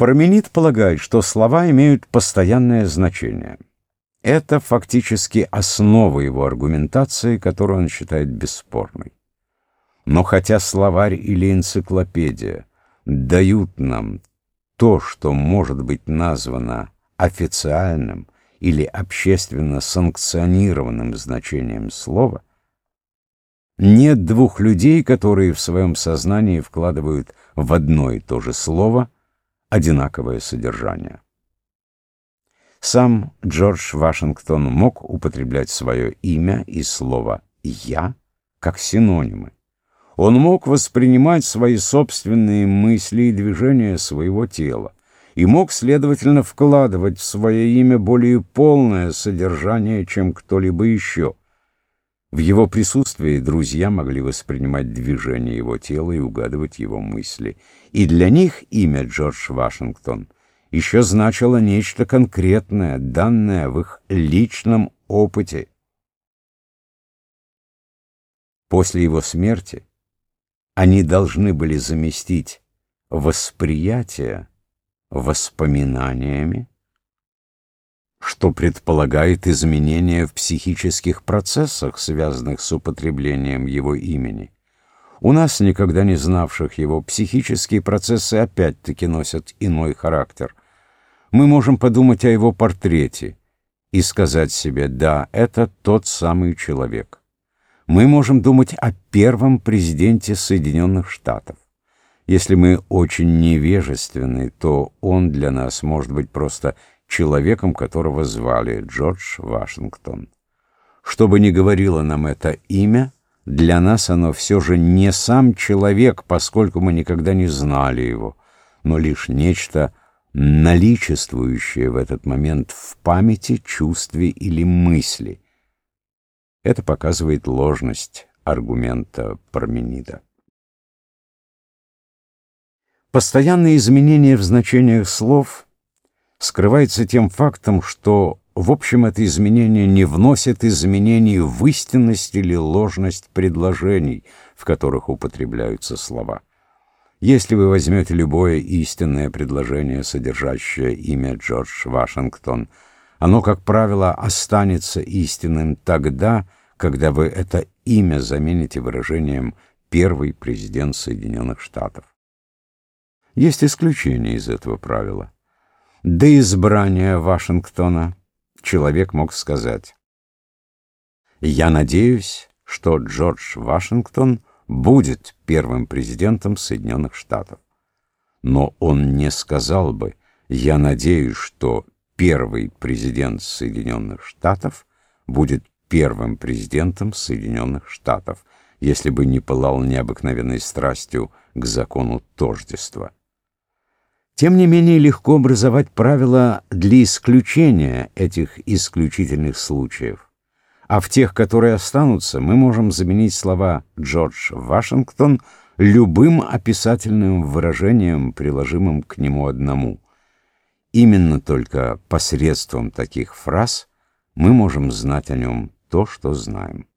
Парменид полагает, что слова имеют постоянное значение. Это фактически основа его аргументации, которую он считает бесспорной. Но хотя словарь или энциклопедия дают нам то, что может быть названо официальным или общественно санкционированным значением слова, нет двух людей, которые в своем сознании вкладывают в одно и то же слово одинаковое содержание. Сам Джордж Вашингтон мог употреблять свое имя и слово «я» как синонимы. Он мог воспринимать свои собственные мысли и движения своего тела и мог, следовательно, вкладывать в свое имя более полное содержание, чем кто-либо еще. В его присутствии друзья могли воспринимать движение его тела и угадывать его мысли. И для них имя Джордж Вашингтон еще значило нечто конкретное, данное в их личном опыте. После его смерти они должны были заместить восприятие воспоминаниями, что предполагает изменения в психических процессах, связанных с употреблением его имени. У нас, никогда не знавших его, психические процессы опять-таки носят иной характер. Мы можем подумать о его портрете и сказать себе «да, это тот самый человек». Мы можем думать о первом президенте Соединенных Штатов. Если мы очень невежественны, то он для нас может быть просто человеком, которого звали Джордж Вашингтон. Что бы ни говорило нам это имя, для нас оно все же не сам человек, поскольку мы никогда не знали его, но лишь нечто наличествующее в этот момент в памяти, чувстве или мысли. Это показывает ложность аргумента Парменида. Постоянные изменения в значениях слов – скрывается тем фактом, что, в общем, это изменение не вносит изменений в истинность или ложность предложений, в которых употребляются слова. Если вы возьмете любое истинное предложение, содержащее имя Джордж Вашингтон, оно, как правило, останется истинным тогда, когда вы это имя замените выражением «первый президент Соединенных Штатов». Есть исключение из этого правила. До избрания Вашингтона человек мог сказать «Я надеюсь, что Джордж Вашингтон будет первым президентом Соединенных Штатов». Но он не сказал бы «Я надеюсь, что первый президент Соединенных Штатов будет первым президентом Соединенных Штатов», если бы не пылал необыкновенной страстью к закону тождества. Тем не менее, легко образовать правила для исключения этих исключительных случаев. А в тех, которые останутся, мы можем заменить слова «Джордж Вашингтон» любым описательным выражением, приложимым к нему одному. Именно только посредством таких фраз мы можем знать о нем то, что знаем.